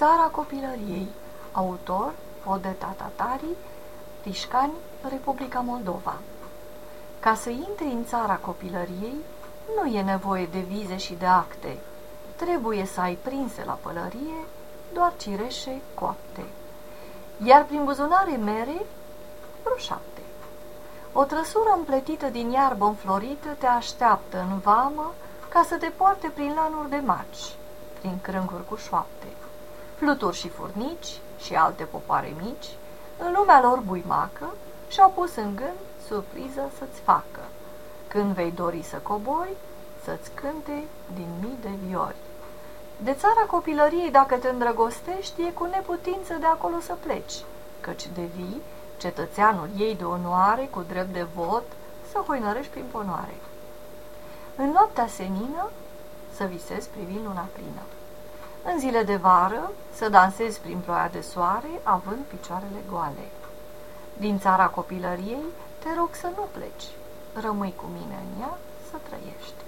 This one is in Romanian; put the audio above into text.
Țara copilăriei Autor Odeta Tatari Tișcani, Republica Moldova Ca să intri în țara copilăriei, nu e nevoie de vize și de acte. Trebuie să ai prinse la pălărie doar cireșe coapte. Iar prin buzunare mere, vreo șapte. O trăsură împletită din iarbă înflorită te așteaptă în vamă ca să te poarte prin lanuri de maci, prin crânguri cu șoapte. Fluturi și furnici și alte popoare mici, în lumea lor buimacă, și-au pus în gând surpriză să-ți facă. Când vei dori să cobori, să-ți cânte din mii de viori. De țara copilăriei, dacă te îndrăgostești, e cu neputință de acolo să pleci, căci devii cetățeanul ei de onoare, cu drept de vot, să hoinărești prin ponoare. În noaptea senină, să visezi privind luna plină. În zile de vară, să dansezi prin ploaia de soare, având picioarele goale. Din țara copilăriei, te rog să nu pleci, rămâi cu mine în ea să trăiești.